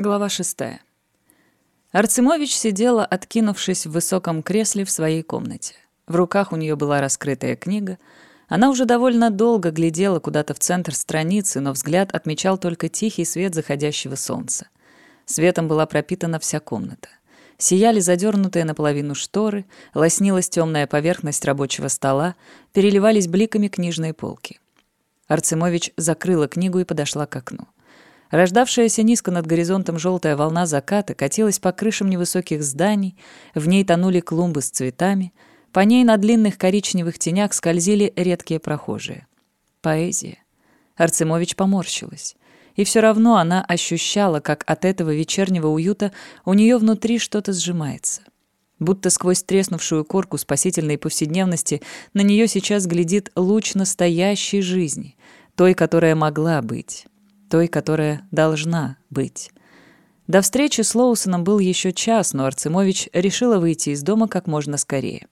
Глава 6. Арцемович сидела, откинувшись в высоком кресле в своей комнате. В руках у нее была раскрытая книга. Она уже довольно долго глядела куда-то в центр страницы, но взгляд отмечал только тихий свет заходящего солнца. Светом была пропитана вся комната. Сияли задернутые наполовину шторы, лоснилась темная поверхность рабочего стола, переливались бликами книжные полки. Арцемович закрыла книгу и подошла к окну. Рождавшаяся низко над горизонтом желтая волна заката катилась по крышам невысоких зданий, в ней тонули клумбы с цветами, по ней на длинных коричневых тенях скользили редкие прохожие. Поэзия. Арцемович поморщилась. И все равно она ощущала, как от этого вечернего уюта у нее внутри что-то сжимается. Будто сквозь треснувшую корку спасительной повседневности на нее сейчас глядит луч настоящей жизни, той, которая могла быть той, которая должна быть. До встречи с Лоусоном был еще час, но Арцемович решила выйти из дома как можно скорее.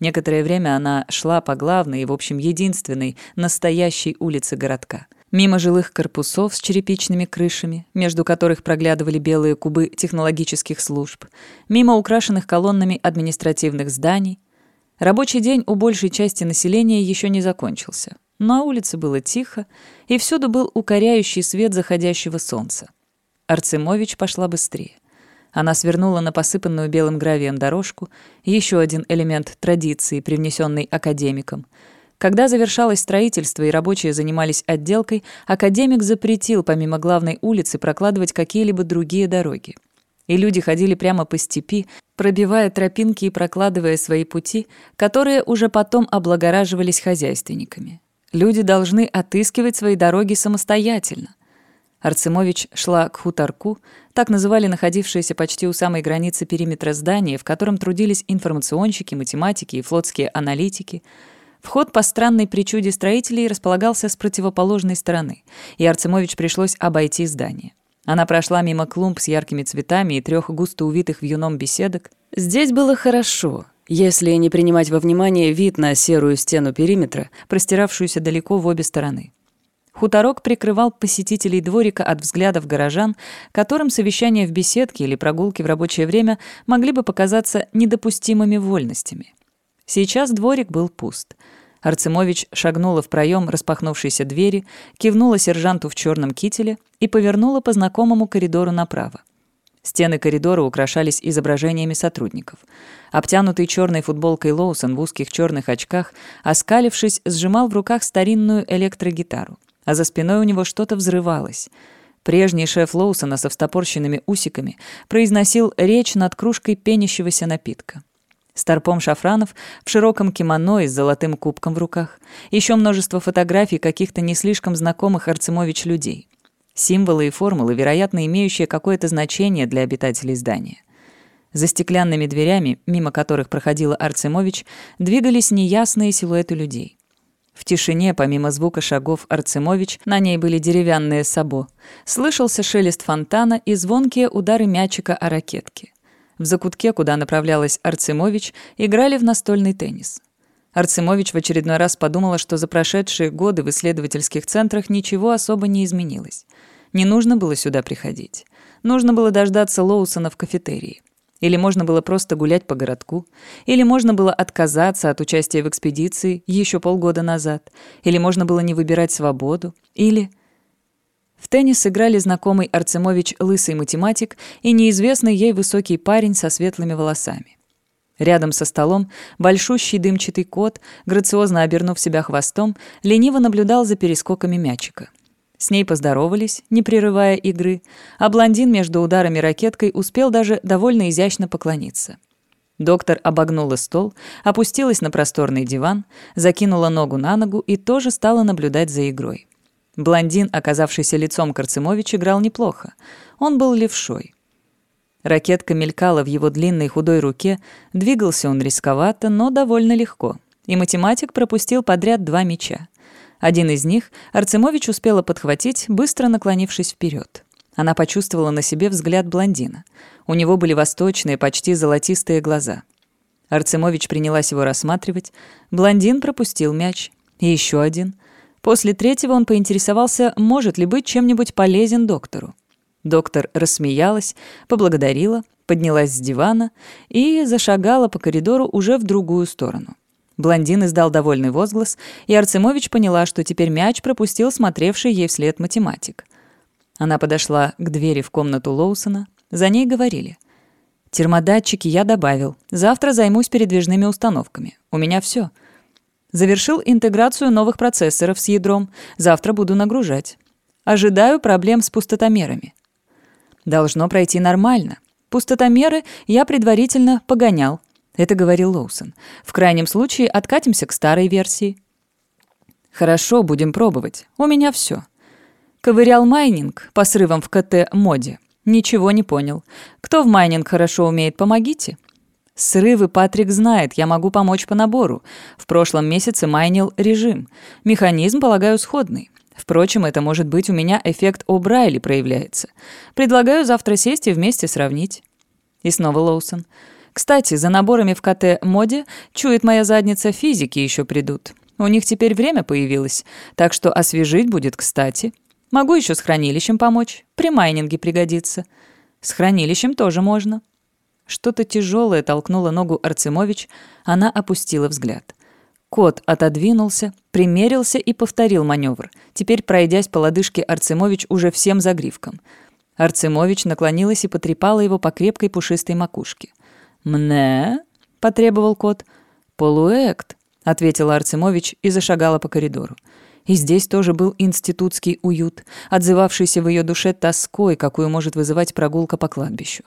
Некоторое время она шла по главной и, в общем, единственной настоящей улице городка. Мимо жилых корпусов с черепичными крышами, между которых проглядывали белые кубы технологических служб, мимо украшенных колоннами административных зданий. Рабочий день у большей части населения еще не закончился. На улице было тихо, и всюду был укоряющий свет заходящего солнца. Арцемович пошла быстрее. Она свернула на посыпанную белым гравием дорожку, еще один элемент традиции, привнесенный академиком. Когда завершалось строительство и рабочие занимались отделкой, академик запретил помимо главной улицы прокладывать какие-либо другие дороги. И люди ходили прямо по степи, пробивая тропинки и прокладывая свои пути, которые уже потом облагораживались хозяйственниками. Люди должны отыскивать свои дороги самостоятельно. Арцемович шла к хуторку, так называли находившееся почти у самой границы периметра здания, в котором трудились информационщики, математики и флотские аналитики. Вход по странной причуде строителей располагался с противоположной стороны, и Арцемович пришлось обойти здание. Она прошла мимо клумб с яркими цветами и трех густо увитых вьюном беседок. Здесь было хорошо, если не принимать во внимание вид на серую стену периметра, простиравшуюся далеко в обе стороны. Хуторок прикрывал посетителей дворика от взглядов горожан, которым совещания в беседке или прогулки в рабочее время могли бы показаться недопустимыми вольностями. Сейчас дворик был пуст. Арцемович шагнула в проем распахнувшейся двери, кивнула сержанту в черном кителе и повернула по знакомому коридору направо. Стены коридора украшались изображениями сотрудников. Обтянутый черной футболкой Лоусон в узких черных очках, оскалившись, сжимал в руках старинную электрогитару, а за спиной у него что-то взрывалось. Прежний шеф Лоусона со встопорщенными усиками произносил речь над кружкой пенящегося напитка. Старпом Шафранов в широком кимоно и с золотым кубком в руках. Еще множество фотографий каких-то не слишком знакомых Арцемович людей. Символы и формулы, вероятно, имеющие какое-то значение для обитателей здания. За стеклянными дверями, мимо которых проходила Арцемович, двигались неясные силуэты людей. В тишине, помимо звука шагов Арцемович, на ней были деревянные сабо, слышался шелест фонтана и звонкие удары мячика о ракетке. В закутке, куда направлялась Арцемович, играли в настольный теннис. Арцемович в очередной раз подумала, что за прошедшие годы в исследовательских центрах ничего особо не изменилось. Не нужно было сюда приходить. Нужно было дождаться Лоусона в кафетерии. Или можно было просто гулять по городку. Или можно было отказаться от участия в экспедиции еще полгода назад. Или можно было не выбирать свободу. Или... В теннис играли знакомый Арцемович лысый математик и неизвестный ей высокий парень со светлыми волосами. Рядом со столом большущий дымчатый кот, грациозно обернув себя хвостом, лениво наблюдал за перескоками мячика. С ней поздоровались, не прерывая игры, а блондин между ударами ракеткой успел даже довольно изящно поклониться. Доктор обогнула стол, опустилась на просторный диван, закинула ногу на ногу и тоже стала наблюдать за игрой. Блондин, оказавшийся лицом Карцемович, играл неплохо. Он был левшой. Ракетка мелькала в его длинной худой руке, двигался он рисковато, но довольно легко. И математик пропустил подряд два мяча. Один из них Арцемович успела подхватить, быстро наклонившись вперед. Она почувствовала на себе взгляд блондина. У него были восточные, почти золотистые глаза. Арцемович принялась его рассматривать. Блондин пропустил мяч. И еще один. После третьего он поинтересовался, может ли быть чем-нибудь полезен доктору. Доктор рассмеялась, поблагодарила, поднялась с дивана и зашагала по коридору уже в другую сторону. Блондин издал довольный возглас, и Арцемович поняла, что теперь мяч пропустил смотревший ей вслед математик. Она подошла к двери в комнату Лоусона. За ней говорили. «Термодатчики я добавил. Завтра займусь передвижными установками. У меня все. Завершил интеграцию новых процессоров с ядром. Завтра буду нагружать. Ожидаю проблем с пустотомерами. Должно пройти нормально. Пустотомеры я предварительно погонял. Это говорил Лоусон. В крайнем случае откатимся к старой версии. Хорошо, будем пробовать. У меня все. Ковырял майнинг по срывам в КТ-моде. Ничего не понял. Кто в майнинг хорошо умеет, помогите. Срывы Патрик знает, я могу помочь по набору. В прошлом месяце майнил режим. Механизм, полагаю, сходный. Впрочем, это может быть у меня эффект О'Брайли проявляется. Предлагаю завтра сесть и вместе сравнить. И снова Лоусон. Кстати, за наборами в КТ-моде, чует моя задница, физики еще придут. У них теперь время появилось, так что освежить будет кстати. Могу еще с хранилищем помочь, при майнинге пригодится. С хранилищем тоже можно. Что-то тяжелое толкнуло ногу Арцемович, она опустила взгляд. Кот отодвинулся, примерился и повторил маневр, теперь пройдясь по лодыжке Арцемович уже всем загривком. Арцемович наклонилась и потрепала его по крепкой пушистой макушке. «Мне?» — потребовал кот. «Полуэкт», — ответила Арцемович и зашагала по коридору. И здесь тоже был институтский уют, отзывавшийся в ее душе тоской, какую может вызывать прогулка по кладбищу.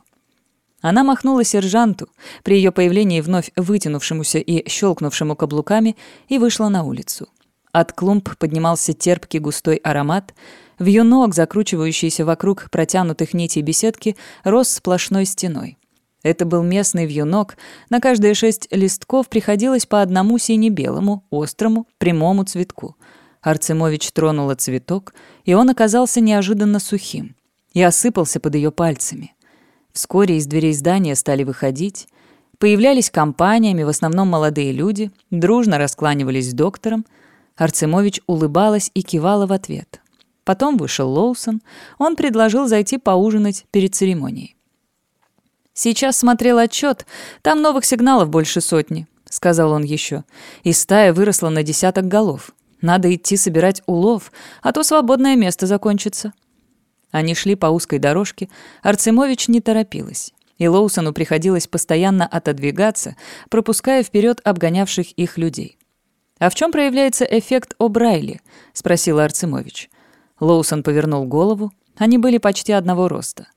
Она махнула сержанту, при ее появлении вновь вытянувшемуся и щелкнувшему каблуками, и вышла на улицу. От клумб поднимался терпкий густой аромат, вьюнок, закручивающийся вокруг протянутых нитей беседки, рос сплошной стеной. Это был местный вьюнок, на каждые шесть листков приходилось по одному сине-белому, острому, прямому цветку. Арцемович тронула цветок, и он оказался неожиданно сухим и осыпался под ее пальцами. Вскоре из дверей здания стали выходить. Появлялись компаниями, в основном молодые люди, дружно раскланивались с доктором. Арцемович улыбалась и кивала в ответ. Потом вышел Лоусон. Он предложил зайти поужинать перед церемонией. Сейчас смотрел отчет, там новых сигналов больше сотни», — сказал он еще. «И стая выросла на десяток голов. Надо идти собирать улов, а то свободное место закончится». Они шли по узкой дорожке, Арцемович не торопилась. И Лоусону приходилось постоянно отодвигаться, пропуская вперед обгонявших их людей. «А в чем проявляется эффект О'Брайли?» — спросила Арцемович. Лоусон повернул голову. Они были почти одного роста.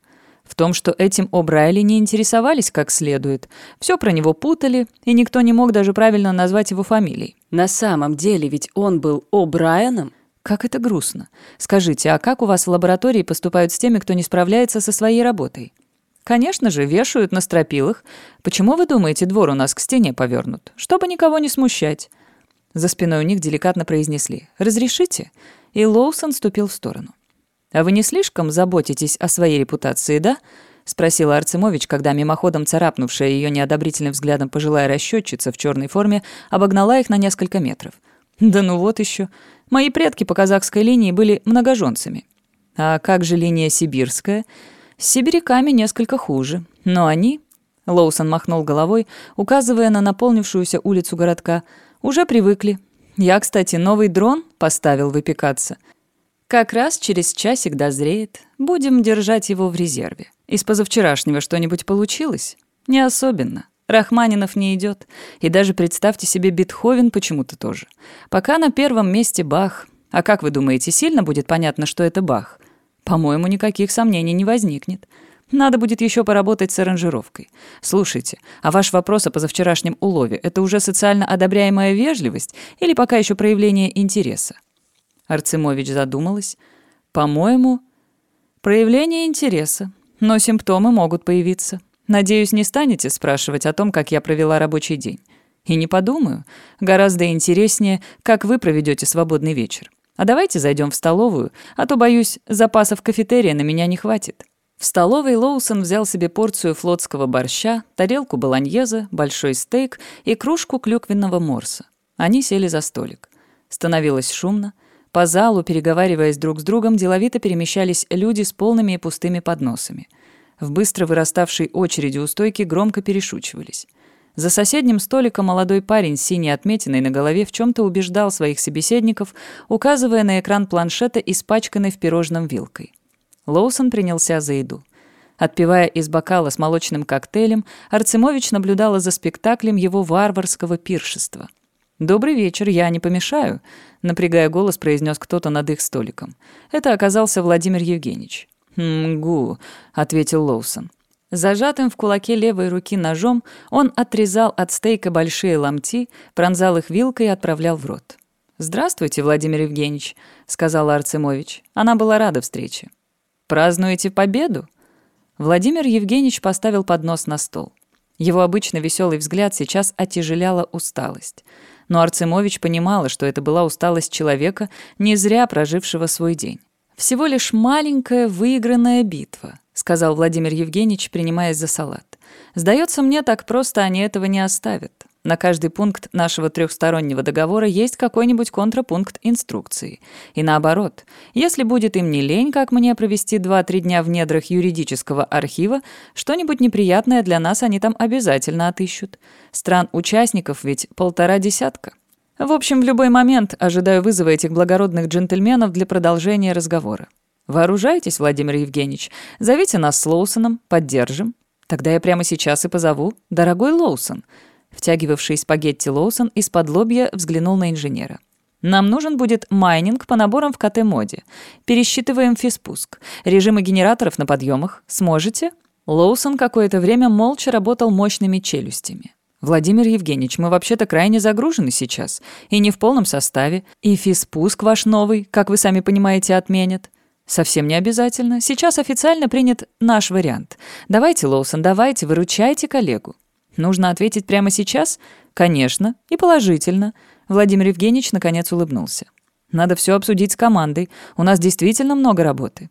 В том, что этим О'Брайли не интересовались как следует. Все про него путали, и никто не мог даже правильно назвать его фамилией. На самом деле ведь он был О'Брайеном. Как это грустно. Скажите, а как у вас в лаборатории поступают с теми, кто не справляется со своей работой? Конечно же, вешают на стропилах. Почему вы думаете, двор у нас к стене повернут? Чтобы никого не смущать. За спиной у них деликатно произнесли «Разрешите?» И Лоусон ступил в сторону. «А вы не слишком заботитесь о своей репутации, да?» — спросила Арцемович, когда мимоходом царапнувшая ее неодобрительным взглядом пожилая расчетчица в черной форме обогнала их на несколько метров. «Да ну вот еще. Мои предки по казахской линии были многоженцами. А как же линия сибирская? С сибиряками несколько хуже. Но они...» Лоусон махнул головой, указывая на наполнившуюся улицу городка. «Уже привыкли. Я, кстати, новый дрон поставил выпекаться». Как раз через часик дозреет. Будем держать его в резерве. Из позавчерашнего что-нибудь получилось? Не особенно. Рахманинов не идет. И даже представьте себе Бетховен почему-то тоже. Пока на первом месте Бах. А как вы думаете, сильно будет понятно, что это Бах? По-моему, никаких сомнений не возникнет. Надо будет еще поработать с аранжировкой. Слушайте, а ваш вопрос о позавчерашнем улове — это уже социально одобряемая вежливость или пока еще проявление интереса? Арцемович задумалась. «По-моему, проявление интереса, но симптомы могут появиться. Надеюсь, не станете спрашивать о том, как я провела рабочий день. И не подумаю. Гораздо интереснее, как вы проведете свободный вечер. А давайте зайдем в столовую, а то, боюсь, запасов кафетерия на меня не хватит». В столовой Лоусон взял себе порцию флотского борща, тарелку баланьеза, большой стейк и кружку клюквенного морса. Они сели за столик. Становилось шумно. По залу, переговариваясь друг с другом, деловито перемещались люди с полными и пустыми подносами. В быстро выраставшей очереди у стойки громко перешучивались. За соседним столиком молодой парень с синей отметиной на голове в чем то убеждал своих собеседников, указывая на экран планшета, испачканной в пирожном вилкой. Лоусон принялся за еду. Отпивая из бокала с молочным коктейлем, Арцемович наблюдала за спектаклем его варварского пиршества. «Добрый вечер, я не помешаю», — напрягая голос, произнес кто-то над их столиком. Это оказался Владимир Евгеньевич. «Мгу», — ответил Лоусон. Зажатым в кулаке левой руки ножом он отрезал от стейка большие ломти, пронзал их вилкой и отправлял в рот. «Здравствуйте, Владимир Евгеньевич», — сказала Арцемович. Она была рада встрече. «Празднуете победу?» Владимир Евгеньевич поставил поднос на стол. Его обычно веселый взгляд сейчас отяжеляла усталость. Но Арцемович понимала, что это была усталость человека, не зря прожившего свой день. Всего лишь маленькая выигранная битва, — сказал Владимир Евгеньевич, принимаясь за салат. «Сдается мне, так просто они этого не оставят. На каждый пункт нашего трехстороннего договора есть какой-нибудь контрапункт инструкции. И наоборот, если будет им не лень, как мне провести 2-3 дня в недрах юридического архива, что-нибудь неприятное для нас они там обязательно отыщут. Стран-участников ведь полтора десятка. В общем, в любой момент ожидаю вызова этих благородных джентльменов для продолжения разговора. Вооружайтесь, Владимир Евгеньевич. Зовите нас с Лоусоном, поддержим. Тогда я прямо сейчас и позову. Дорогой Лоусон». Втягивавший спагетти Лоусон исподлобья взглянул на инженера. Нам нужен будет майнинг по наборам в КТ-моде. Пересчитываем физпуск. Режимы генераторов на подъемах. Сможете?» Лоусон какое-то время молча работал мощными челюстями. «Владимир Евгеньевич, мы вообще-то крайне загружены сейчас. И не в полном составе. И физпуск ваш новый, как вы сами понимаете, отменят. Совсем не обязательно. Сейчас официально принят наш вариант. Давайте, Лоусон, давайте, выручайте коллегу. Нужно ответить прямо сейчас? Конечно. И положительно. Владимир Евгеньевич наконец улыбнулся. Надо все обсудить с командой. У нас действительно много работы.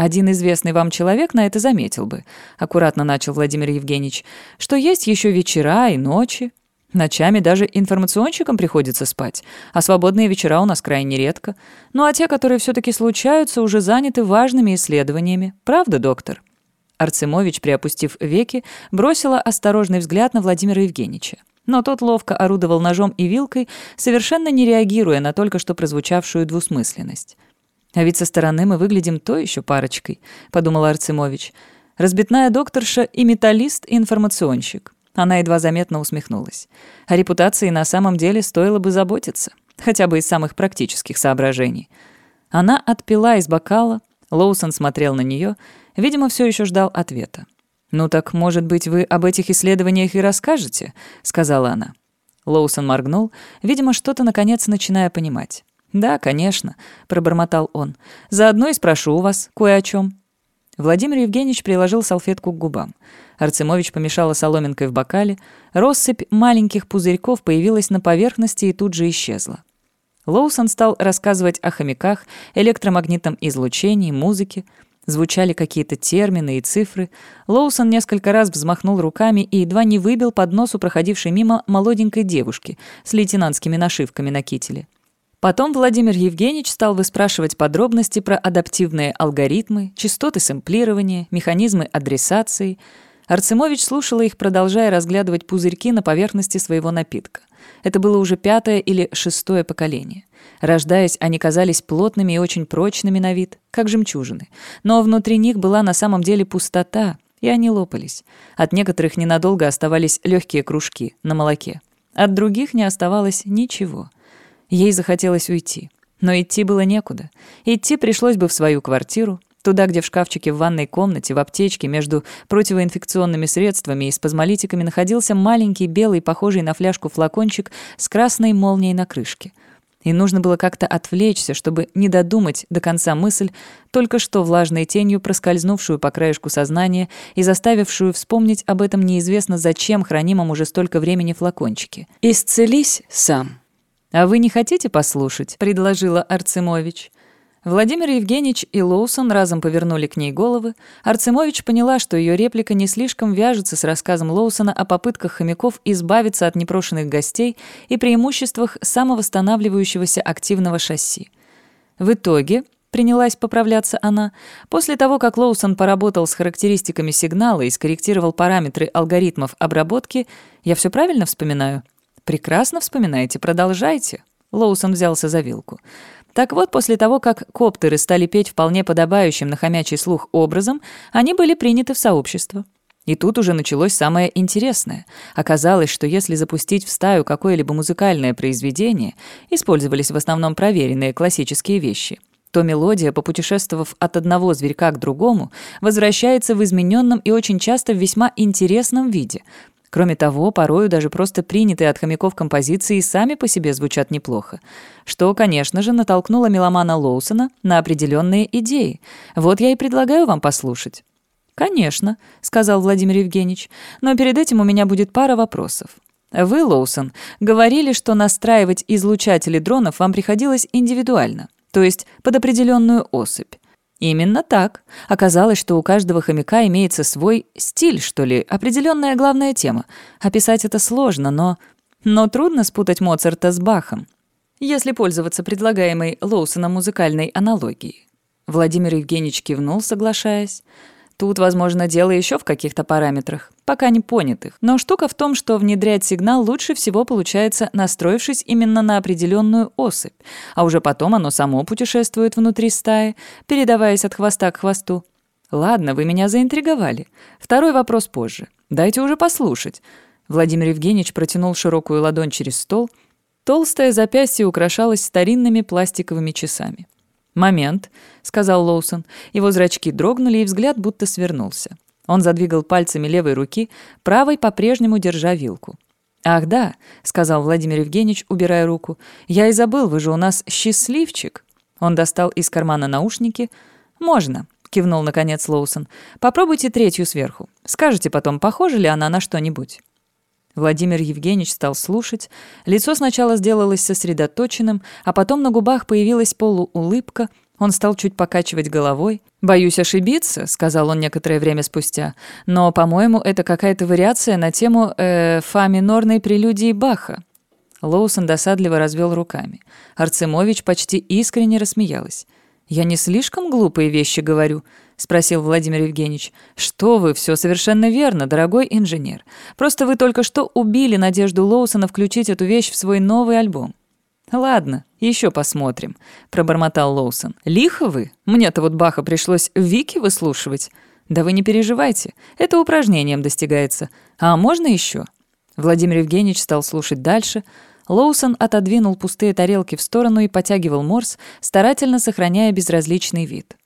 Один известный вам человек на это заметил бы, аккуратно начал Владимир Евгеньевич, что есть еще вечера и ночи. Ночами даже информационщикам приходится спать, а свободные вечера у нас крайне редко. Ну а те, которые все-таки случаются, уже заняты важными исследованиями. Правда, доктор?» Арцемович, приопустив веки, бросила осторожный взгляд на Владимира Евгеньевича. Но тот ловко орудовал ножом и вилкой, совершенно не реагируя на только что прозвучавшую двусмысленность. «А ведь со стороны мы выглядим то еще парочкой», — подумал Арцемович. «Разбитная докторша и металлист, и информационщик. Она едва заметно усмехнулась. О репутации на самом деле стоило бы заботиться, хотя бы из самых практических соображений. Она отпила из бокала, Лоусон смотрел на нее, видимо, все еще ждал ответа. «Ну так, может быть, вы об этих исследованиях и расскажете?» — сказала она. Лоусон моргнул, видимо, что-то, наконец, начиная понимать. «Да, конечно», — пробормотал он. «Заодно и спрошу у вас кое о чем. Владимир Евгеньевич приложил салфетку к губам. Арцемович помешала соломинкой в бокале. Россыпь маленьких пузырьков появилась на поверхности и тут же исчезла. Лоусон стал рассказывать о хомяках, электромагнитном излучении, музыке. Звучали какие-то термины и цифры. Лоусон несколько раз взмахнул руками и едва не выбил под носу проходившей мимо молоденькой девушки с лейтенантскими нашивками на кителе. Потом Владимир Евгеньевич стал выспрашивать подробности про адаптивные алгоритмы, частоты сэмплирования, механизмы адресации. Арцемович слушала их, продолжая разглядывать пузырьки на поверхности своего напитка. Это было уже пятое или шестое поколение. Рождаясь, они казались плотными и очень прочными на вид, как жемчужины. Но внутри них была на самом деле пустота, и они лопались. От некоторых ненадолго оставались легкие кружки на молоке. От других не оставалось ничего — Ей захотелось уйти. Но идти было некуда. Идти пришлось бы в свою квартиру, туда, где в шкафчике в ванной комнате, в аптечке, между противоинфекционными средствами и спазмолитиками находился маленький белый, похожий на фляжку флакончик с красной молнией на крышке. И нужно было как-то отвлечься, чтобы не додумать до конца мысль, только что влажной тенью проскользнувшую по краешку сознания и заставившую вспомнить об этом неизвестно зачем хранимом уже столько времени флакончике. «Исцелись сам». «А вы не хотите послушать?» — предложила Арцемович. Владимир Евгеньевич и Лоусон разом повернули к ней головы. Арцемович поняла, что ее реплика не слишком вяжется с рассказом Лоусона о попытках хомяков избавиться от непрошенных гостей и преимуществах самовосстанавливающегося активного шасси. В итоге, принялась поправляться она, после того, как Лоусон поработал с характеристиками сигнала и скорректировал параметры алгоритмов обработки, я все правильно вспоминаю? Прекрасно вспоминаете, продолжайте. Лоусон взялся за вилку. Так вот, после того, как коптеры стали петь вполне подобающим на хомячий слух образом, они были приняты в сообщество. И тут уже началось самое интересное. Оказалось, что если запустить в стаю какое-либо музыкальное произведение, использовались в основном проверенные классические вещи, то мелодия, попутешествовав от одного зверька к другому, возвращается в измененном и очень часто в весьма интересном виде. Кроме того, порою даже просто принятые от хомяков композиции сами по себе звучат неплохо. Что, конечно же, натолкнуло меломана Лоусона на определенные идеи. Вот я и предлагаю вам послушать. «Конечно», — сказал Владимир Евгеньевич, «но перед этим у меня будет пара вопросов. Вы, Лоусон, говорили, что настраивать излучатели дронов вам приходилось индивидуально, то есть под определенную особь. Именно так. Оказалось, что у каждого хомяка имеется свой стиль, что ли, определенная главная тема. Описать это сложно, но... Но трудно спутать Моцарта с Бахом, если пользоваться предлагаемой Лоусоном музыкальной аналогией. Владимир Евгеньевич кивнул, соглашаясь. Тут, возможно, дело еще в каких-то параметрах, пока не понятых. Но штука в том, что внедрять сигнал лучше всего получается, настроившись именно на определенную особь, а уже потом оно само путешествует внутри стаи, передаваясь от хвоста к хвосту. Ладно, вы меня заинтриговали. Второй вопрос позже. Дайте уже послушать. Владимир Евгеньевич протянул широкую ладонь через стол. Толстое запястье украшалось старинными пластиковыми часами. «Момент», — сказал Лоусон. Его зрачки дрогнули, и взгляд будто свернулся. Он задвигал пальцами левой руки, правой по-прежнему держа вилку. «Ах да», — сказал Владимир Евгеньевич, убирая руку. «Я и забыл, вы же у нас счастливчик». Он достал из кармана наушники. «Можно», — кивнул наконец Лоусон. «Попробуйте третью сверху. Скажите потом, похожа ли она на что-нибудь». Владимир Евгеньевич стал слушать. Лицо сначала сделалось сосредоточенным, а потом на губах появилась полуулыбка. Он стал чуть покачивать головой. «Боюсь ошибиться», — сказал он некоторое время спустя. «Но, по-моему, это какая-то вариация на тему э, фа минорной прелюдии Баха». Лоусон досадливо развел руками. Арцемович почти искренне рассмеялась. «Я не слишком глупые вещи говорю», — спросил Владимир Евгеньевич. «Что вы, все совершенно верно, дорогой инженер. Просто вы только что убили надежду Лоусона включить эту вещь в свой новый альбом». «Ладно, еще посмотрим», — пробормотал Лоусон. «Лихо вы? Мне-то вот Баха пришлось Вики выслушивать». «Да вы не переживайте, это упражнением достигается. А можно еще?» Владимир Евгеньевич стал слушать дальше. Лоусон отодвинул пустые тарелки в сторону и потягивал морс, старательно сохраняя безразличный вид.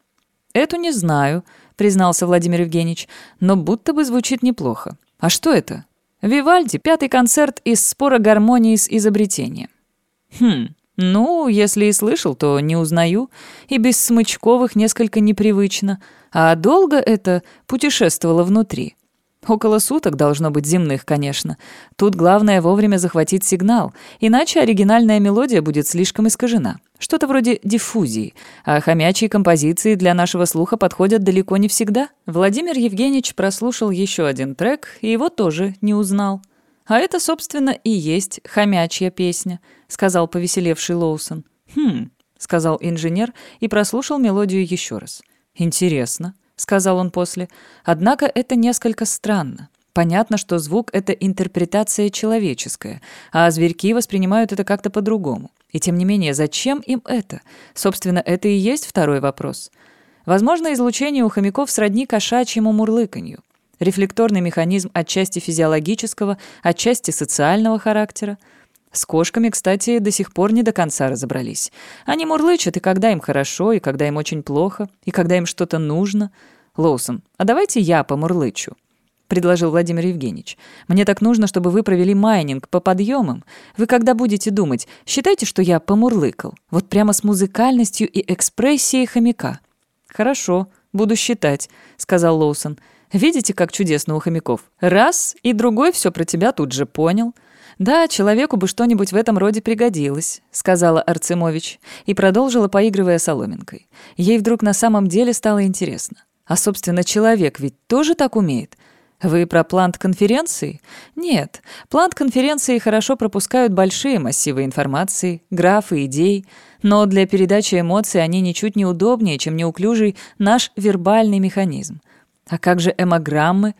«Эту не знаю», — признался Владимир Евгеньевич, «но будто бы звучит неплохо. А что это?» «Вивальди, пятый концерт из спора гармонии с изобретением». «Хм, ну, если и слышал, то не узнаю, и без Смычковых несколько непривычно. А долго это путешествовало внутри?» Около суток должно быть земных, конечно. Тут главное вовремя захватить сигнал, иначе оригинальная мелодия будет слишком искажена. Что-то вроде диффузии. А хомячие композиции для нашего слуха подходят далеко не всегда. Владимир Евгеньевич прослушал еще один трек и его тоже не узнал. «А это, собственно, и есть хомячья песня», — сказал повеселевший Лоусон. «Хм», — сказал инженер и прослушал мелодию еще раз. «Интересно». — сказал он после. «Однако это несколько странно. Понятно, что звук — это интерпретация человеческая, а зверьки воспринимают это как-то по-другому. И тем не менее, зачем им это? Собственно, это и есть второй вопрос. Возможно, излучение у хомяков сродни кошачьему мурлыканью. Рефлекторный механизм отчасти физиологического, отчасти социального характера. С кошками, кстати, до сих пор не до конца разобрались. Они мурлычат и когда им хорошо, и когда им очень плохо, и когда им что-то нужно. Лоусон, а давайте я помурлычу. — предложил Владимир Евгеньевич. «Мне так нужно, чтобы вы провели майнинг по подъемам. Вы когда будете думать, считайте, что я помурлыкал. Вот прямо с музыкальностью и экспрессией хомяка». «Хорошо, буду считать», — сказал Лоусон. «Видите, как чудесно у хомяков? Раз, и другой все про тебя тут же понял. «Да, человеку бы что-нибудь в этом роде пригодилось», — сказала Арцемович и продолжила, поигрывая соломинкой. Ей вдруг на самом деле стало интересно. «А, собственно, человек ведь тоже так умеет? Вы про плант конференции? Нет, плант конференции хорошо пропускают большие массивы информации, графы, идей, но для передачи эмоций они ничуть не удобнее, чем неуклюжий наш вербальный механизм. А как же эмограммы?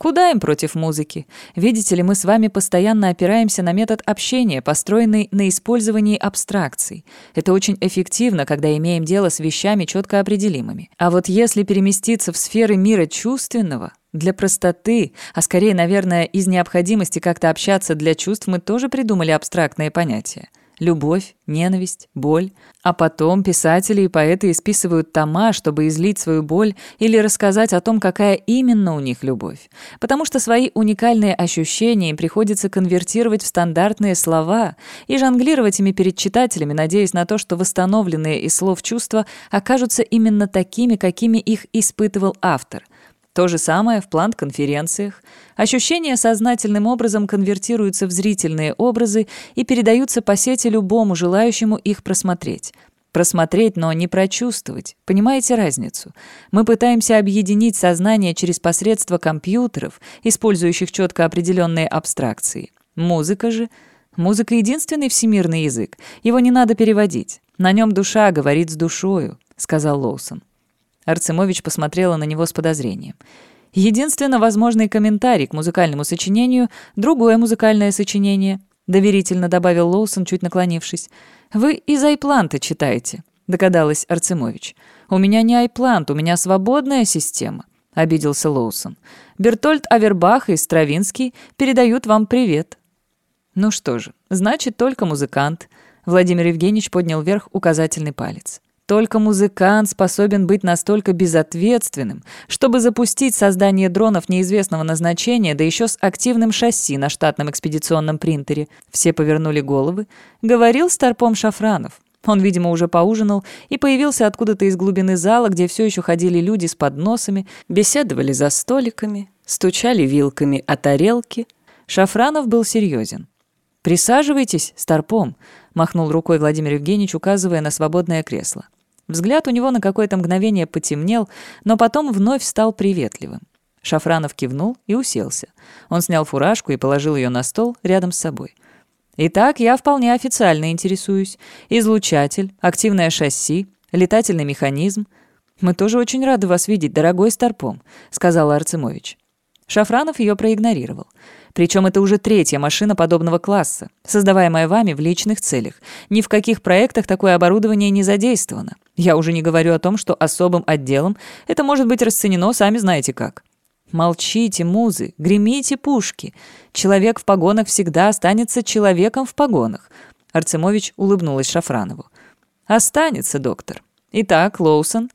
Куда им против музыки? Видите ли, мы с вами постоянно опираемся на метод общения, построенный на использовании абстракций. Это очень эффективно, когда имеем дело с вещами четко определимыми. А вот если переместиться в сферы мира чувственного, для простоты, а скорее, наверное, из необходимости как-то общаться для чувств, мы тоже придумали абстрактные понятия. Любовь, ненависть, боль. А потом писатели и поэты исписывают тома, чтобы излить свою боль или рассказать о том, какая именно у них любовь. Потому что свои уникальные ощущения приходится конвертировать в стандартные слова и жонглировать ими перед читателями, надеясь на то, что восстановленные из слов чувства окажутся именно такими, какими их испытывал автор – то же самое в план-конференциях. Ощущения сознательным образом конвертируются в зрительные образы и передаются по сети любому желающему их просмотреть. Просмотреть, но не прочувствовать. Понимаете разницу? Мы пытаемся объединить сознание через посредство компьютеров, использующих четко определенные абстракции. Музыка же... Музыка — единственный всемирный язык. Его не надо переводить. На нем душа говорит с душою, — сказал Лоусон. Арцемович посмотрела на него с подозрением. Единственно возможный комментарий к музыкальному сочинению — другое музыкальное сочинение, доверительно добавил Лоусон, чуть наклонившись. «Вы из Айпланта читаете», — догадалась Арцемович. «У меня не Айплант, у меня свободная система», — обиделся Лоусон. «Бертольд Авербах и Стравинский передают вам привет». «Ну что же, значит, только музыкант», — Владимир Евгеньевич поднял вверх указательный палец. Только музыкант способен быть настолько безответственным, чтобы запустить создание дронов неизвестного назначения, да еще с активным шасси на штатном экспедиционном принтере. Все повернули головы. Говорил Старпом Шафранов. Он, видимо, уже поужинал и появился откуда-то из глубины зала, где все еще ходили люди с подносами, беседовали за столиками, стучали вилками о тарелки. Шафранов был серьезен. «Присаживайтесь, Старпом», — махнул рукой Владимир Евгеньевич, указывая на свободное кресло. Взгляд у него на какое-то мгновение потемнел, но потом вновь стал приветливым. Шафранов кивнул и уселся. Он снял фуражку и положил ее на стол рядом с собой. «Итак, я вполне официально интересуюсь. Излучатель, активное шасси, летательный механизм. Мы тоже очень рады вас видеть, дорогой Старпом», — сказала Арцемович. Шафранов ее проигнорировал. Причем это уже третья машина подобного класса, создаваемая вами в личных целях. Ни в каких проектах такое оборудование не задействовано. Я уже не говорю о том, что особым отделом это может быть расценено сами знаете как. Молчите, музы, гремите пушки. Человек в погонах всегда останется человеком в погонах. Арцемович улыбнулась Шафранову. «Останется, доктор. Итак, Лоусон».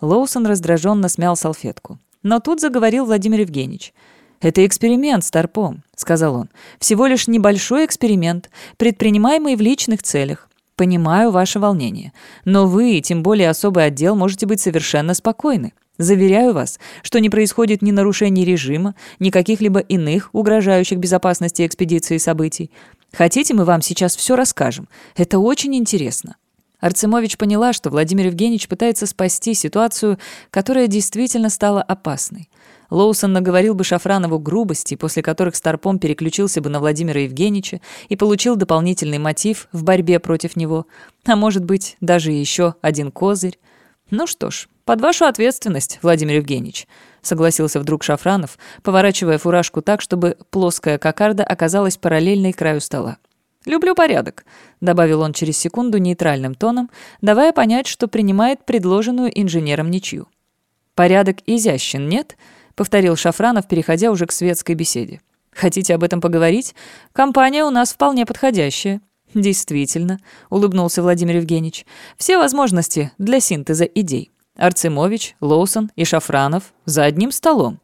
Лоусон раздраженно смял салфетку. Но тут заговорил Владимир Евгеньевич – «Это эксперимент, Старпом», — сказал он. «Всего лишь небольшой эксперимент, предпринимаемый в личных целях. Понимаю ваше волнение. Но вы, тем более особый отдел, можете быть совершенно спокойны. Заверяю вас, что не происходит ни нарушений режима, ни каких-либо иных, угрожающих безопасности экспедиции событий. Хотите, мы вам сейчас все расскажем? Это очень интересно». Арцемович поняла, что Владимир Евгеньевич пытается спасти ситуацию, которая действительно стала опасной. Лоусон наговорил бы Шафранову грубости, после которых Старпом переключился бы на Владимира Евгеньевича и получил дополнительный мотив в борьбе против него, а может быть, даже еще один козырь. «Ну что ж, под вашу ответственность, Владимир Евгеньевич», согласился вдруг Шафранов, поворачивая фуражку так, чтобы плоская кокарда оказалась параллельной краю стола. «Люблю порядок», — добавил он через секунду нейтральным тоном, давая понять, что принимает предложенную инженером ничью. «Порядок изящен, нет?» — повторил Шафранов, переходя уже к светской беседе. «Хотите об этом поговорить? Компания у нас вполне подходящая». «Действительно», — улыбнулся Владимир Евгеньевич. «Все возможности для синтеза идей. Арцемович, Лоусон и Шафранов за одним столом».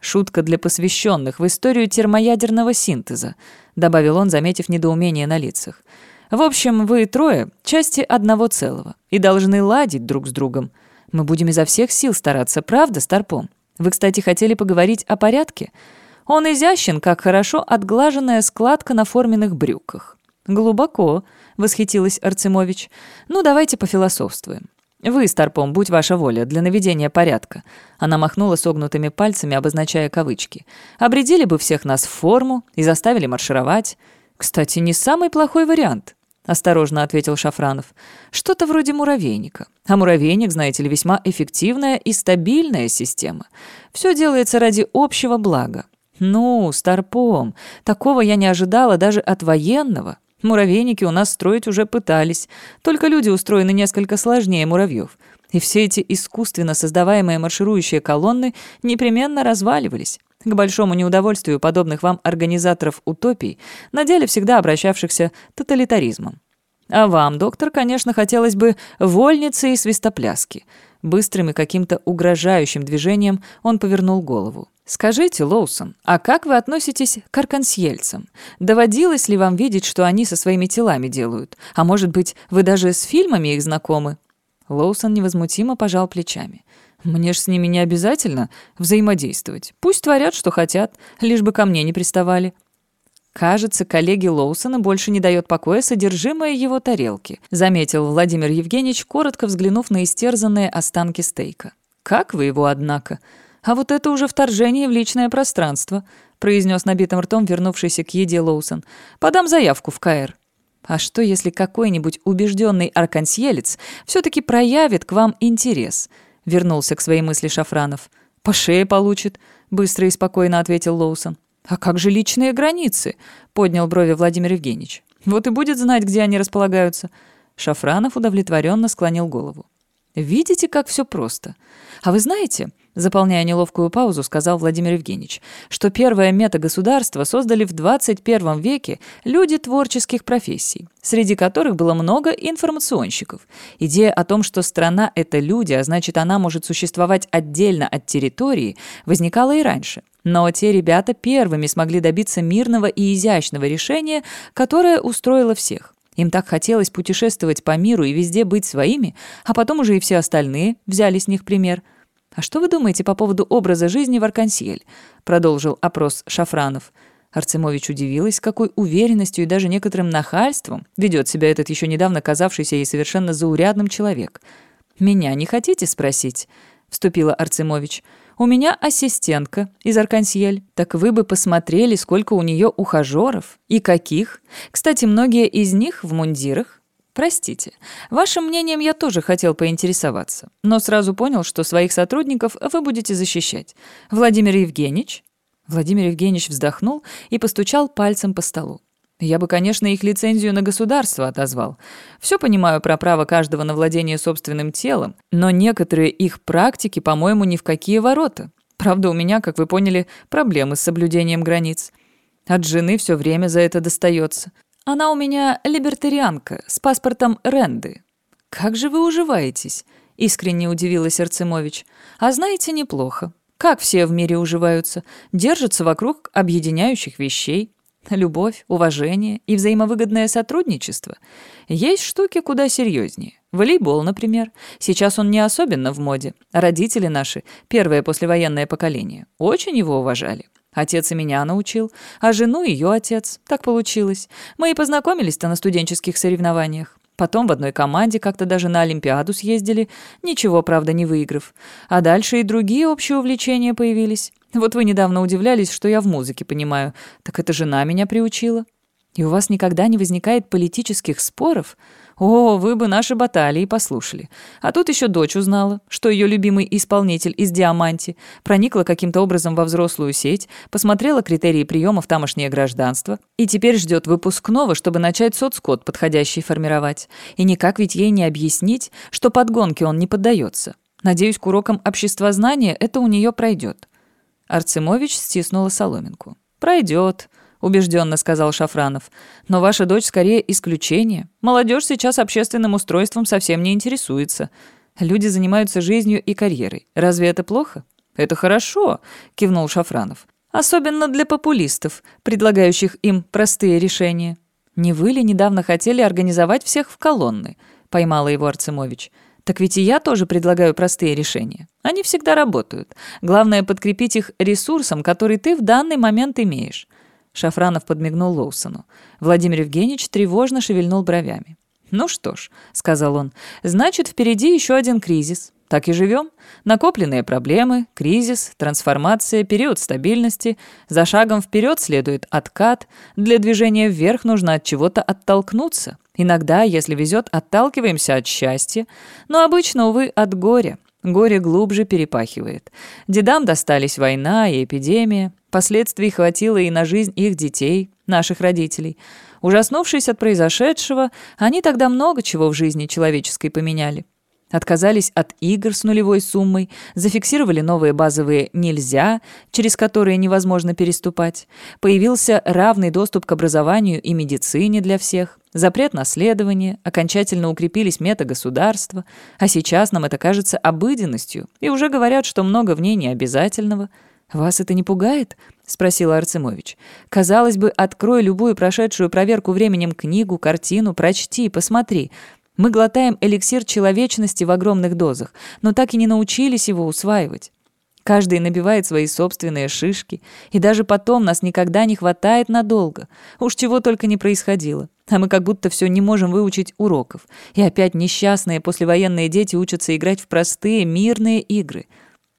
«Шутка для посвященных в историю термоядерного синтеза», — добавил он, заметив недоумение на лицах. «В общем, вы трое — части одного целого и должны ладить друг с другом. Мы будем изо всех сил стараться, правда, Старпом?» Вы, кстати, хотели поговорить о порядке? Он изящен, как хорошо отглаженная складка на форменных брюках. «Глубоко», — восхитилась Арцемович. «Ну, давайте пофилософствуем. Вы, Старпом, будь ваша воля, для наведения порядка». Она махнула согнутыми пальцами, обозначая кавычки. «Обредили бы всех нас в форму и заставили маршировать. Кстати, не самый плохой вариант». — осторожно ответил Шафранов. «Что-то вроде муравейника. А муравейник, знаете ли, весьма эффективная и стабильная система. Все делается ради общего блага. Ну, Старпом, такого я не ожидала даже от военного. Муравейники у нас строить уже пытались, только люди устроены несколько сложнее муравьев. И все эти искусственно создаваемые марширующие колонны непременно разваливались к большому неудовольствию подобных вам организаторов утопий, на деле всегда обращавшихся тоталитаризмом. А вам, доктор, конечно, хотелось бы вольницы и свистопляски. Быстрым и каким-то угрожающим движением он повернул голову. «Скажите, Лоусон, а как вы относитесь к аркансьельцам? Доводилось ли вам видеть, что они со своими телами делают? А может быть, вы даже с фильмами их знакомы?» Лоусон невозмутимо пожал плечами. Мне ж с ними не обязательно взаимодействовать. Пусть творят, что хотят, лишь бы ко мне не приставали. Кажется, коллеге Лоусона больше не дает покоя содержимое его тарелки, заметил Владимир Евгеньевич, коротко взглянув на истерзанные останки стейка. Как вы его, однако? А вот это уже вторжение в личное пространство, произнес набитым ртом вернувшийся к еде Лоусон. Подам заявку в КР. А что, если какой-нибудь убежденный аркансьелец все-таки проявит к вам интерес –— вернулся к своей мысли Шафранов. «По шее получит», — быстро и спокойно ответил Лоусон. «А как же личные границы?» — поднял брови Владимир Евгеньевич. «Вот и будет знать, где они располагаются». Шафранов удовлетворенно склонил голову. «Видите, как все просто. А вы знаете, Заполняя неловкую паузу, сказал Владимир Евгеньевич, что первое метагосударство создали в 21 веке люди творческих профессий, среди которых было много информационщиков. Идея о том, что страна — это люди, а значит, она может существовать отдельно от территории, возникала и раньше. Но те ребята первыми смогли добиться мирного и изящного решения, которое устроило всех. Им так хотелось путешествовать по миру и везде быть своими, а потом уже и все остальные взяли с них пример – «А что вы думаете по поводу образа жизни в Аркансиэль?» — продолжил опрос Шафранов. Арцемович удивилась, какой уверенностью и даже некоторым нахальством ведет себя этот еще недавно казавшийся ей совершенно заурядным человек. «Меня не хотите спросить?» — вступила Арцемович. «У меня ассистентка из Аркансиэль. Так вы бы посмотрели, сколько у нее ухажеров и каких. Кстати, многие из них в мундирах. Простите, вашим мнением я тоже хотел поинтересоваться, но сразу понял, что своих сотрудников вы будете защищать. Владимир Евгеньевич?» Владимир Евгеньевич вздохнул и постучал пальцем по столу. Я бы, конечно, их лицензию на государство отозвал. Все понимаю про право каждого на владение собственным телом, но некоторые их практики, по-моему, ни в какие ворота. Правда, у меня, как вы поняли, проблемы с соблюдением границ. От жены все время за это достается. Она у меня либертарианка с паспортом Ренды. Как же вы уживаетесь? Искренне удивилась Арцемович. А знаете, неплохо. Как все в мире уживаются? Держатся вокруг объединяющих вещей. Любовь, уважение и взаимовыгодное сотрудничество. Есть штуки куда серьезнее. Волейбол, например. Сейчас он не особенно в моде. Родители наши, первое послевоенное поколение, очень его уважали. Отец и меня научил, а жену ее отец. Так получилось. Мы и познакомились-то на студенческих соревнованиях. Потом в одной команде как-то даже на Олимпиаду съездили, ничего, правда, не выиграв. А дальше и другие общие увлечения появились. Вот вы недавно удивлялись, что я в музыке понимаю. Так это жена меня приучила. И у вас никогда не возникает политических споров? О, вы бы наши баталии послушали. А тут еще дочь узнала, что ее любимый исполнитель из «Диаманти» проникла каким-то образом во взрослую сеть, посмотрела критерии приема в тамошнее гражданство и теперь ждет выпускного, чтобы начать соцкод подходящий формировать. И никак ведь ей не объяснить, что подгонке он не поддается. Надеюсь, к урокам обществознания это у нее пройдет. Арцемович стиснула соломинку. «Пройдет», убежденно сказал Шафранов. «Но ваша дочь скорее исключение. Молодежь сейчас общественным устройством совсем не интересуется. Люди занимаются жизнью и карьерой. Разве это плохо?» «Это хорошо», — кивнул Шафранов. «Особенно для популистов, предлагающих им простые решения». «Не вы ли недавно хотели организовать всех в колонны?» — поймала его Арцемович. Так ведь и я тоже предлагаю простые решения. Они всегда работают. Главное подкрепить их ресурсом, который ты в данный момент имеешь. Шафранов подмигнул Лоусону. Владимир Евгеньевич тревожно шевельнул бровями. «Ну что ж», — сказал он, — «значит, впереди еще один кризис. Так и живем. Накопленные проблемы, кризис, трансформация, период стабильности. За шагом вперед следует откат. Для движения вверх нужно от чего-то оттолкнуться. Иногда, если везет, отталкиваемся от счастья, но обычно, увы, от горя. Горе глубже перепахивает. Дедам достались война и эпидемия. Последствий хватило и на жизнь их детей, наших родителей. Ужаснувшись от произошедшего, они тогда много чего в жизни человеческой поменяли. Отказались от игр с нулевой суммой, зафиксировали новые базовые «нельзя», через которые невозможно переступать. Появился равный доступ к образованию и медицине для всех. Запрет наследования, окончательно укрепились метагосударства, а сейчас нам это кажется обыденностью, и уже говорят, что много в ней необязательного – «Вас это не пугает?» — спросил Арцемович. «Казалось бы, открой любую прошедшую проверку временем книгу, картину, прочти, посмотри. Мы глотаем эликсир человечности в огромных дозах, но так и не научились его усваивать. Каждый набивает свои собственные шишки, и даже потом нас никогда не хватает надолго. Уж чего только не происходило. А мы как будто все не можем выучить уроков. И опять несчастные послевоенные дети учатся играть в простые, мирные игры —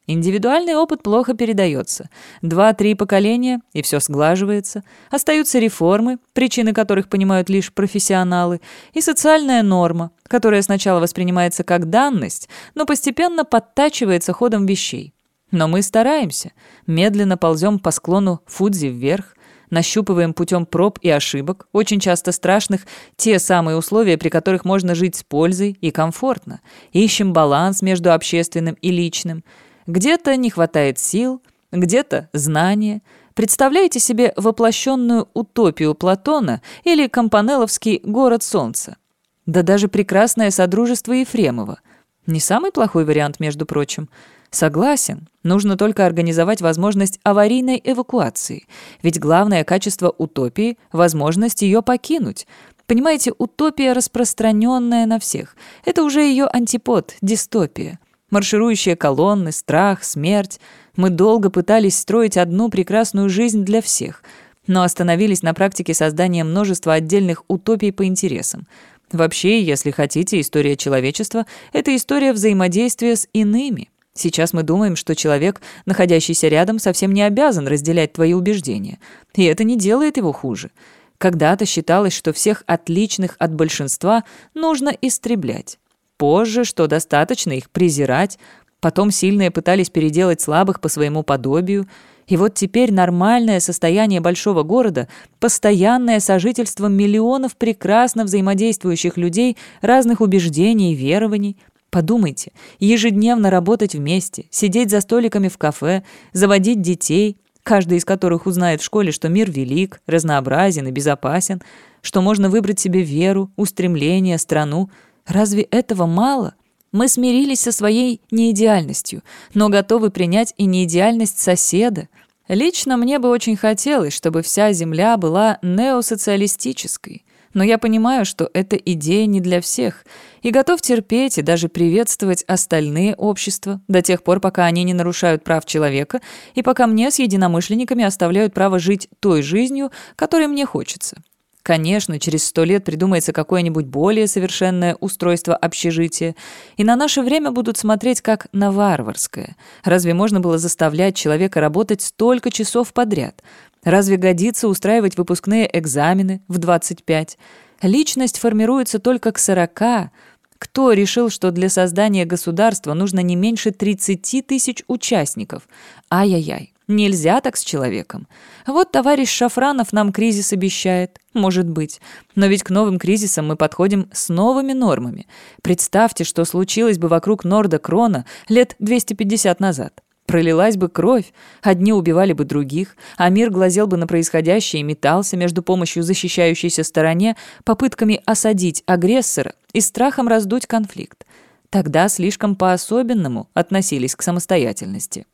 Индивидуальный опыт плохо передается. Два-три поколения, и все сглаживается. Остаются реформы, причины которых понимают лишь профессионалы, и социальная норма, которая сначала воспринимается как данность, но постепенно подтачивается ходом вещей. Но мы стараемся, медленно ползем по склону Фудзи вверх, нащупываем путем проб и ошибок, очень часто страшных, те самые условия, при которых можно жить с пользой и комфортно. Ищем баланс между общественным и личным – где-то не хватает сил, где-то знания. Представляете себе воплощенную утопию Платона или компанеловский «Город солнца». Да даже прекрасное Содружество Ефремова. Не самый плохой вариант, между прочим. Согласен, нужно только организовать возможность аварийной эвакуации. Ведь главное качество утопии – возможность ее покинуть. Понимаете, утопия распространенная на всех. Это уже ее антипод, дистопия. Марширующие колонны, страх, смерть. Мы долго пытались строить одну прекрасную жизнь для всех, но остановились на практике создания множества отдельных утопий по интересам. Вообще, если хотите, история человечества — это история взаимодействия с иными. Сейчас мы думаем, что человек, находящийся рядом, совсем не обязан разделять твои убеждения. И это не делает его хуже. Когда-то считалось, что всех отличных от большинства нужно истреблять. Позже, что достаточно их презирать. Потом сильные пытались переделать слабых по своему подобию. И вот теперь нормальное состояние большого города – постоянное сожительство миллионов прекрасно взаимодействующих людей разных убеждений и верований. Подумайте, ежедневно работать вместе, сидеть за столиками в кафе, заводить детей, каждый из которых узнает в школе, что мир велик, разнообразен и безопасен, что можно выбрать себе веру, устремление, страну – Разве этого мало? Мы смирились со своей неидеальностью, но готовы принять и неидеальность соседа. Лично мне бы очень хотелось, чтобы вся Земля была неосоциалистической. Но я понимаю, что эта идея не для всех, и готов терпеть и даже приветствовать остальные общества до тех пор, пока они не нарушают прав человека и пока мне с единомышленниками оставляют право жить той жизнью, которой мне хочется. Конечно, через сто лет придумается какое-нибудь более совершенное устройство общежития, и на наше время будут смотреть как на варварское. Разве можно было заставлять человека работать столько часов подряд? Разве годится устраивать выпускные экзамены в 25? Личность формируется только к 40. Кто решил, что для создания государства нужно не меньше 30 тысяч участников? Ай-яй-яй. Нельзя так с человеком. Вот товарищ Шафранов нам кризис обещает. Может быть. Но ведь к новым кризисам мы подходим с новыми нормами. Представьте, что случилось бы вокруг Норда Крона лет 250 назад. Пролилась бы кровь, одни убивали бы других, а мир глазел бы на происходящее и метался между помощью защищающейся стороне, попытками осадить агрессора и страхом раздуть конфликт. Тогда слишком по-особенному относились к самостоятельности.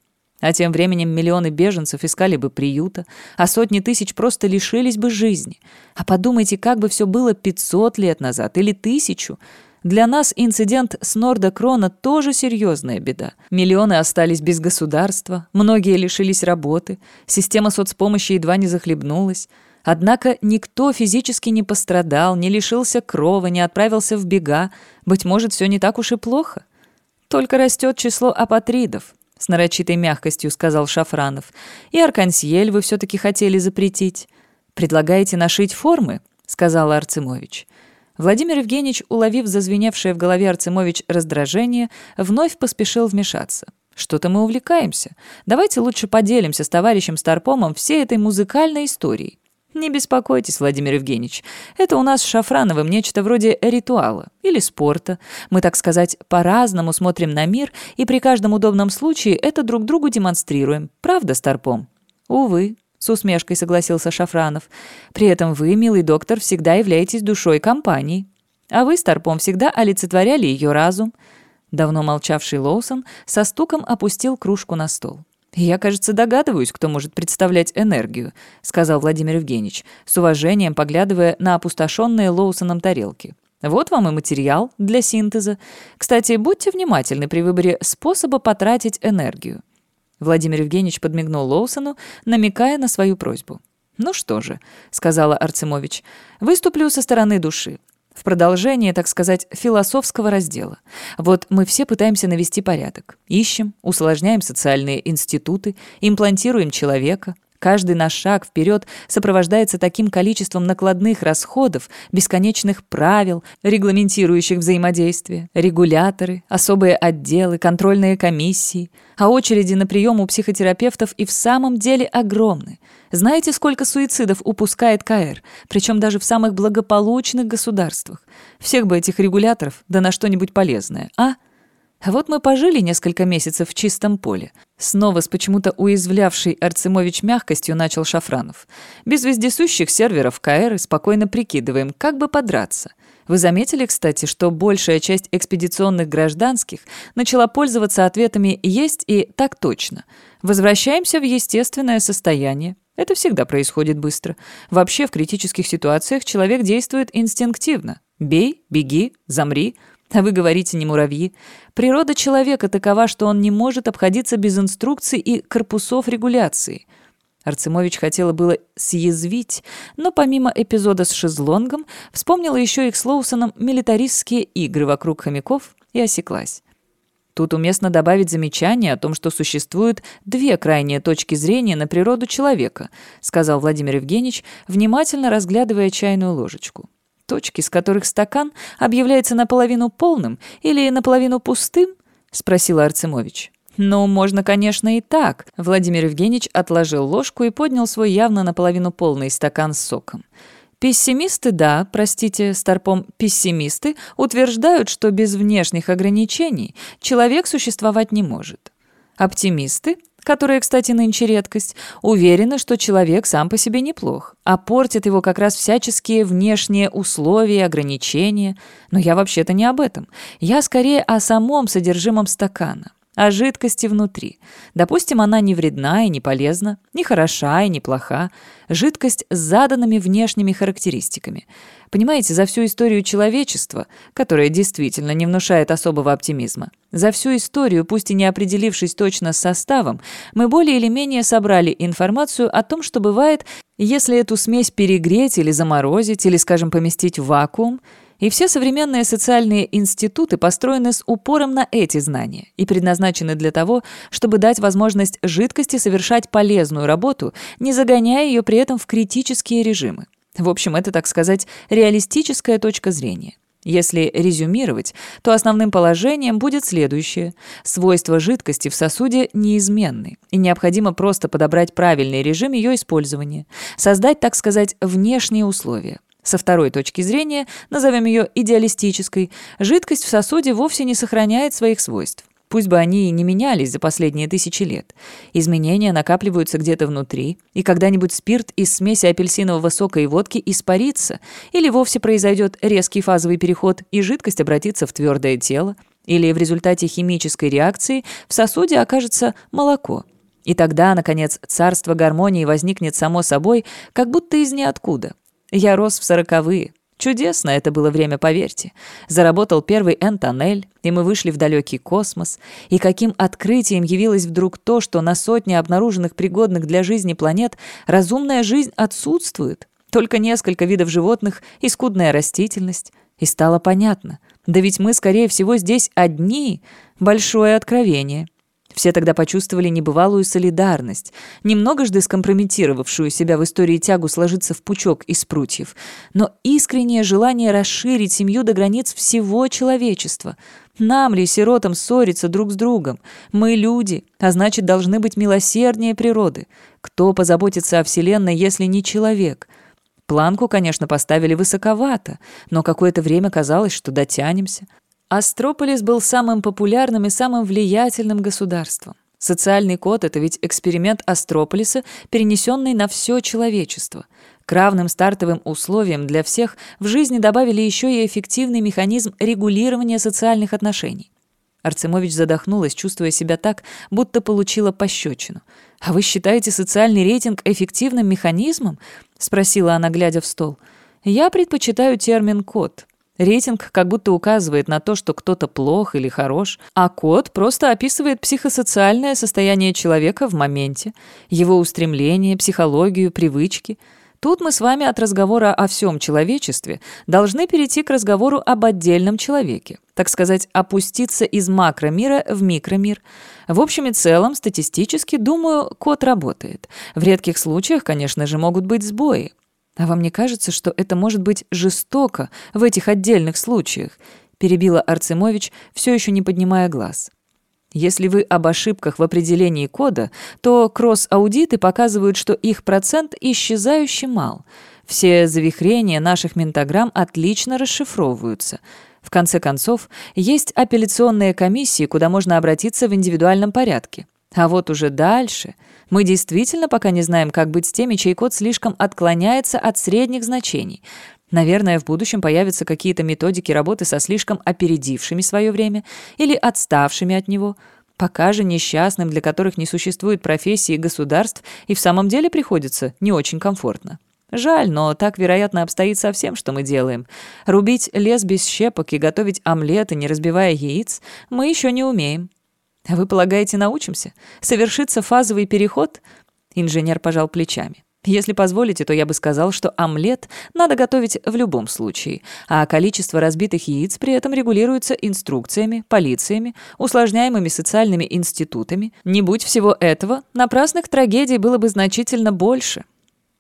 А тем временем миллионы беженцев искали бы приюта, а сотни тысяч просто лишились бы жизни. А подумайте, как бы все было 500 лет назад или тысячу. Для нас инцидент с Норда Крона тоже серьезная беда. Миллионы остались без государства, многие лишились работы, система соцпомощи едва не захлебнулась. Однако никто физически не пострадал, не лишился крова, не отправился в бега. Быть может, все не так уж и плохо. Только растет число апатридов, с нарочитой мягкостью сказал Шафранов. И аркансьель вы все-таки хотели запретить. Предлагаете нашить формы? сказала Арцемович. Владимир Евгеньевич, уловив зазвеневшее в голове Арцемович раздражение, вновь поспешил вмешаться. «Что-то мы увлекаемся. Давайте лучше поделимся с товарищем Старпомом всей этой музыкальной историей. «Не беспокойтесь, Владимир Евгеньевич. Это у нас с Шафрановым нечто вроде ритуала или спорта. Мы, так сказать, по-разному смотрим на мир и при каждом удобном случае это друг другу демонстрируем. Правда, Старпом?» «Увы», — с усмешкой согласился Шафранов. «При этом вы, милый доктор, всегда являетесь душой компании. А вы, Старпом, всегда олицетворяли ее разум». Давно молчавший Лоусон со стуком опустил кружку на стол. «Я, кажется, догадываюсь, кто может представлять энергию», — сказал Владимир Евгеньевич, с уважением поглядывая на опустошенные Лоусоном тарелки. «Вот вам и материал для синтеза. Кстати, будьте внимательны при выборе способа потратить энергию». Владимир Евгеньевич подмигнул Лоусону, намекая на свою просьбу. «Ну что же», — сказала Арцемович, — «выступлю со стороны души. В продолжение, так сказать, философского раздела. Вот мы все пытаемся навести порядок. Ищем, усложняем социальные институты, имплантируем человека. Каждый наш шаг вперед сопровождается таким количеством накладных расходов, бесконечных правил, регламентирующих взаимодействие, регуляторы, особые отделы, контрольные комиссии. А очереди на прием у психотерапевтов и в самом деле огромны. Знаете, сколько суицидов упускает КР, причем даже в самых благополучных государствах? Всех бы этих регуляторов, да на что-нибудь полезное, а? Вот мы пожили несколько месяцев в чистом поле. Снова с почему-то уязвлявшей Арцемович мягкостью начал Шафранов. Без вездесущих серверов КР спокойно прикидываем, как бы подраться. Вы заметили, кстати, что большая часть экспедиционных гражданских начала пользоваться ответами «есть» и «так точно». Возвращаемся в естественное состояние. Это всегда происходит быстро. Вообще в критических ситуациях человек действует инстинктивно. Бей, беги, замри. А вы говорите не муравьи. Природа человека такова, что он не может обходиться без инструкций и корпусов регуляции. Арцемович хотела было съязвить, но помимо эпизода с шезлонгом вспомнила еще их с Лоусоном милитаристские игры вокруг хомяков и осеклась. Тут уместно добавить замечание о том, что существуют две крайние точки зрения на природу человека, сказал Владимир Евгеньевич, внимательно разглядывая чайную ложечку. Точки, с которых стакан объявляется наполовину полным или наполовину пустым? спросила Арцемович. «Ну, можно, конечно, и так». Владимир Евгеньевич отложил ложку и поднял свой явно наполовину полный стакан с соком. Пессимисты, да, простите, старпом, пессимисты утверждают, что без внешних ограничений человек существовать не может. Оптимисты, которые, кстати, нынче редкость, уверены, что человек сам по себе неплох, а портят его как раз всяческие внешние условия ограничения. Но я вообще-то не об этом. Я скорее о самом содержимом стакана о жидкости внутри. Допустим, она не вредна и не полезна, не хороша и не плоха. Жидкость с заданными внешними характеристиками. Понимаете, за всю историю человечества, которая действительно не внушает особого оптимизма, за всю историю, пусть и не определившись точно с составом, мы более или менее собрали информацию о том, что бывает, если эту смесь перегреть или заморозить, или, скажем, поместить в вакуум – и все современные социальные институты построены с упором на эти знания и предназначены для того, чтобы дать возможность жидкости совершать полезную работу, не загоняя ее при этом в критические режимы. В общем, это, так сказать, реалистическая точка зрения. Если резюмировать, то основным положением будет следующее. Свойства жидкости в сосуде неизменны, и необходимо просто подобрать правильный режим ее использования, создать, так сказать, внешние условия. Со второй точки зрения, назовем ее идеалистической, жидкость в сосуде вовсе не сохраняет своих свойств. Пусть бы они и не менялись за последние тысячи лет. Изменения накапливаются где-то внутри, и когда-нибудь спирт из смеси апельсинового сока и водки испарится, или вовсе произойдет резкий фазовый переход, и жидкость обратится в твердое тело, или в результате химической реакции в сосуде окажется молоко. И тогда, наконец, царство гармонии возникнет само собой, как будто из ниоткуда. Я рос в сороковые. Чудесно это было время, поверьте. Заработал первый N-тоннель, и мы вышли в далекий космос. И каким открытием явилось вдруг то, что на сотне обнаруженных пригодных для жизни планет разумная жизнь отсутствует. Только несколько видов животных и скудная растительность. И стало понятно. Да ведь мы, скорее всего, здесь одни. Большое откровение. Все тогда почувствовали небывалую солидарность, немногожды скомпрометировавшую себя в истории тягу сложиться в пучок из прутьев, но искреннее желание расширить семью до границ всего человечества. Нам ли, сиротам, ссориться друг с другом? Мы люди, а значит, должны быть милосерднее природы. Кто позаботится о Вселенной, если не человек? Планку, конечно, поставили высоковато, но какое-то время казалось, что дотянемся. Астрополис был самым популярным и самым влиятельным государством. Социальный код — это ведь эксперимент Астрополиса, перенесенный на все человечество. К равным стартовым условиям для всех в жизни добавили еще и эффективный механизм регулирования социальных отношений. Арцемович задохнулась, чувствуя себя так, будто получила пощечину. «А вы считаете социальный рейтинг эффективным механизмом?» — спросила она, глядя в стол. «Я предпочитаю термин «код». Рейтинг как будто указывает на то, что кто-то плох или хорош, а код просто описывает психосоциальное состояние человека в моменте, его устремления, психологию, привычки. Тут мы с вами от разговора о всем человечестве должны перейти к разговору об отдельном человеке, так сказать, опуститься из макромира в микромир. В общем и целом, статистически, думаю, код работает. В редких случаях, конечно же, могут быть сбои. «А вам не кажется, что это может быть жестоко в этих отдельных случаях?» перебила Арцемович, все еще не поднимая глаз. Если вы об ошибках в определении кода, то кросс-аудиты показывают, что их процент исчезающе мал. Все завихрения наших ментограмм отлично расшифровываются. В конце концов, есть апелляционные комиссии, куда можно обратиться в индивидуальном порядке. А вот уже дальше мы действительно пока не знаем, как быть с теми, чей код слишком отклоняется от средних значений. Наверное, в будущем появятся какие-то методики работы со слишком опередившими свое время или отставшими от него. Пока же несчастным, для которых не существует профессии государств, и в самом деле приходится не очень комфортно. Жаль, но так, вероятно, обстоит со всем, что мы делаем. Рубить лес без щепок и готовить омлеты, не разбивая яиц, мы еще не умеем. А вы полагаете, научимся? Совершится фазовый переход? Инженер пожал плечами. Если позволите, то я бы сказал, что омлет надо готовить в любом случае, а количество разбитых яиц при этом регулируется инструкциями, полициями, усложняемыми социальными институтами. Не будь всего этого, напрасных трагедий было бы значительно больше.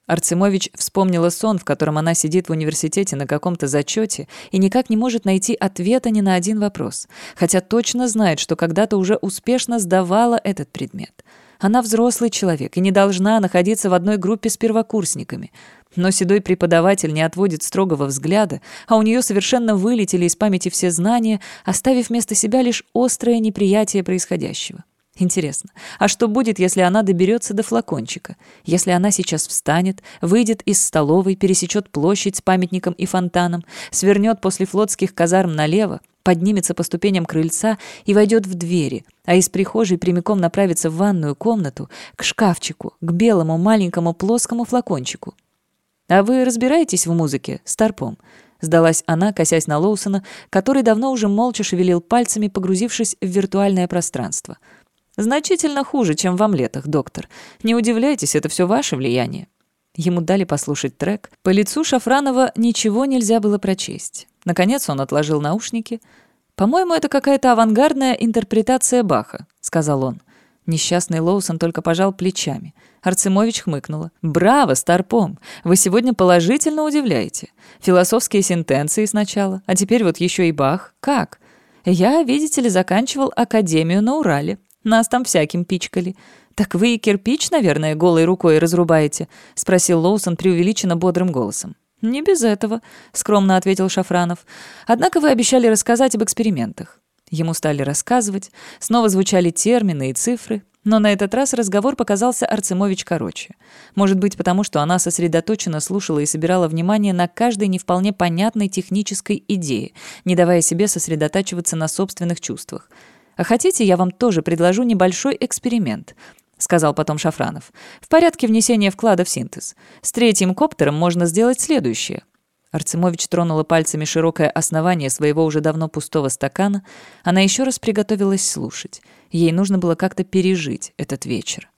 Арцемович вспомнила сон, в котором она сидит в университете на каком-то зачете и никак не может найти ответа ни на один вопрос, хотя точно знает, что когда-то уже успешно сдавала этот предмет. Она взрослый человек и не должна находиться в одной группе с первокурсниками. Но седой преподаватель не отводит строгого взгляда, а у нее совершенно вылетели из памяти все знания, оставив вместо себя лишь острое неприятие происходящего. Интересно, а что будет, если она доберется до флакончика? Если она сейчас встанет, выйдет из столовой, пересечет площадь с памятником и фонтаном, свернет после флотских казарм налево, поднимется по ступеням крыльца и войдет в двери, а из прихожей прямиком направится в ванную комнату, к шкафчику, к белому маленькому плоскому флакончику. «А вы разбираетесь в музыке, старпом?» Сдалась она, косясь на Лоусона, который давно уже молча шевелил пальцами, погрузившись в виртуальное пространство – Значительно хуже, чем в омлетах, доктор. Не удивляйтесь, это все ваше влияние. Ему дали послушать трек. По лицу Шафранова ничего нельзя было прочесть. Наконец он отложил наушники. «По-моему, это какая-то авангардная интерпретация Баха», — сказал он. Несчастный Лоусон только пожал плечами. Арцемович хмыкнула. «Браво, Старпом! Вы сегодня положительно удивляете. Философские сентенции сначала, а теперь вот еще и Бах. Как? Я, видите ли, заканчивал академию на Урале. Нас там всяким пичкали. Так вы и кирпич, наверное, голой рукой разрубаете?» — спросил Лоусон преувеличенно бодрым голосом. «Не без этого», — скромно ответил Шафранов. «Однако вы обещали рассказать об экспериментах». Ему стали рассказывать, снова звучали термины и цифры, но на этот раз разговор показался Арцемович короче. Может быть, потому что она сосредоточенно слушала и собирала внимание на каждой не вполне понятной технической идее, не давая себе сосредотачиваться на собственных чувствах. А хотите, я вам тоже предложу небольшой эксперимент», — сказал потом Шафранов. «В порядке внесения вклада в синтез. С третьим коптером можно сделать следующее». Арцемович тронула пальцами широкое основание своего уже давно пустого стакана. Она еще раз приготовилась слушать. Ей нужно было как-то пережить этот вечер.